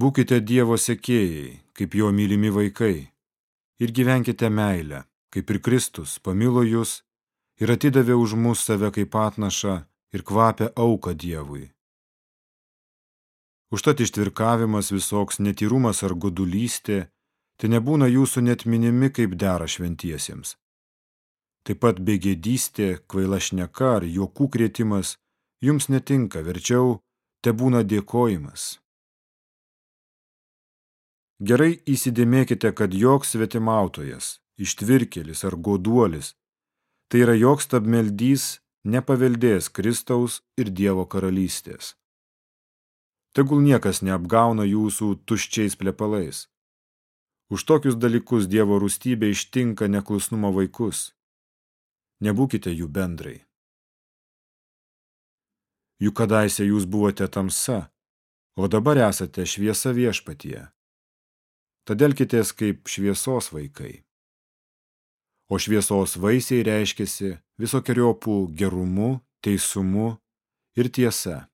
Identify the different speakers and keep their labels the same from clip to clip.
Speaker 1: Būkite Dievo sekėjai, kaip jo mylimi vaikai, ir gyvenkite meilę, kaip ir Kristus pamilo jūs ir atidavė už mus save kaip atnašą ir kvapę auką Dievui. Užtat ištvirkavimas visoks netyrumas ar godulystė, tai nebūna jūsų net minimi kaip dera šventiesiems. Taip pat begėdystė, kvaila šneka ar juokų krėtimas jums netinka, verčiau te būna dėkojimas. Gerai įsidėmėkite, kad joks svetimautojas, ištvirkėlis ar goduolis, tai yra joks tabmeldys nepaveldės Kristaus ir Dievo karalystės. Tegul niekas neapgauna jūsų tuščiais plepalais. Už tokius dalykus Dievo rūstybė ištinka neklusnumo vaikus. Nebūkite jų bendrai. Juk kadaise jūs buvote tamsa, o dabar esate šviesa viešpatyje. Todėl kitės kaip šviesos vaikai. O šviesos vaisiai reiškiasi visokiojopų gerumu, teisumu ir tiesa.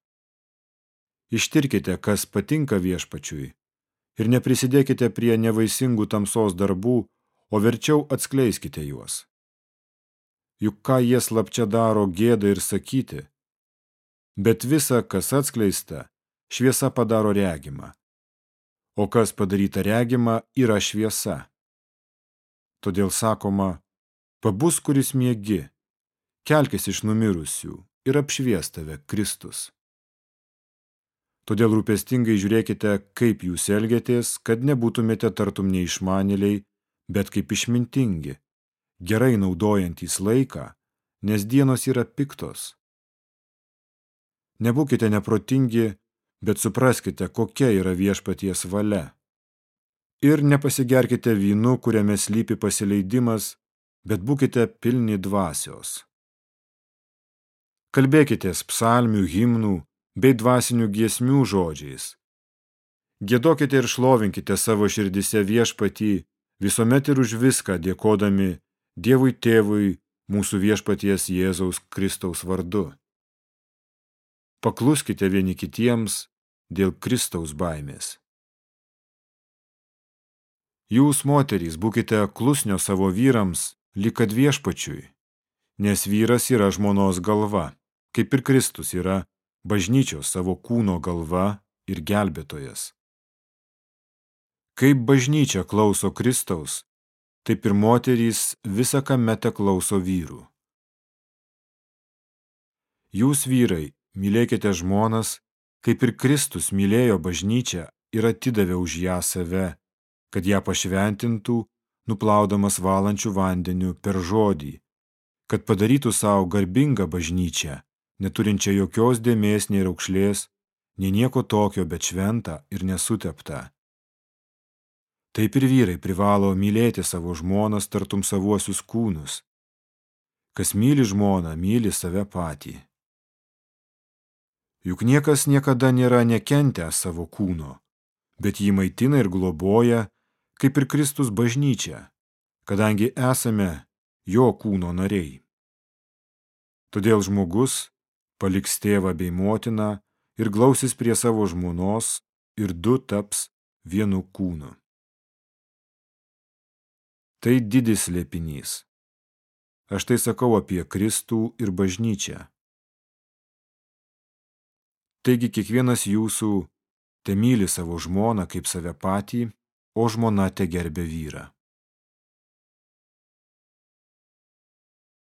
Speaker 1: Ištirkite, kas patinka viešpačiui ir neprisidėkite prie nevaisingų tamsos darbų, o verčiau atskleiskite juos. Juk ką jie slapčia daro gėda ir sakyti, bet visa, kas atskleista, šviesa padaro regimą o kas padaryta regima yra šviesa. Todėl sakoma, pabus, kuris miegi, kelkis iš numirusių ir apšvies tave Kristus. Todėl rūpestingai žiūrėkite, kaip jūs elgiatės, kad nebūtumėte tartum neišmanėliai, bet kaip išmintingi, gerai naudojantys laiką, nes dienos yra piktos. Nebūkite neprotingi, bet supraskite, kokia yra viešpaties valia. Ir nepasigerkite vynu, kuriame slypi pasileidimas, bet būkite pilni dvasios. Kalbėkitės psalmių, himnų bei dvasinių giesmių žodžiais. Gėdokite ir šlovinkite savo širdise viešpatį, visuomet ir už viską dėkodami Dievui tėvui mūsų viešpaties Jėzaus Kristaus vardu. Pakluskite vieni kitiems dėl Kristaus baimės. Jūs, moterys, būkite klusnio savo vyrams, likad viešpačiui, nes vyras yra žmonos galva, kaip ir Kristus yra bažnyčios savo kūno galva ir gelbėtojas. Kaip bažnyčia klauso Kristaus, taip ir moterys visą kamete klauso vyrų. Jūs, vyrai, mylėkite žmonas, kaip ir Kristus mylėjo bažnyčią ir atidavė už ją save, kad ją pašventintų, nuplaudamas valančių vandeniu per žodį, kad padarytų savo garbingą bažnyčią, neturinčią jokios dėmės nei raukšlės, nei nieko tokio, bet šventą ir nesuteptą. Taip ir vyrai privalo mylėti savo žmonas tartum savuosius kūnus. Kas myli žmoną, myli save patį. Juk niekas niekada nėra nekentę savo kūno, bet jį maitina ir globoja, kaip ir Kristus bažnyčia, kadangi esame jo kūno nariai. Todėl žmogus paliks tėvą bei motiną ir glausis prie savo žmonos ir du taps vienu kūnu. Tai didis lėpinys. Aš tai sakau apie Kristų ir bažnyčią. Taigi kiekvienas jūsų te myli savo žmoną kaip save patį, o žmona te gerbė vyrą.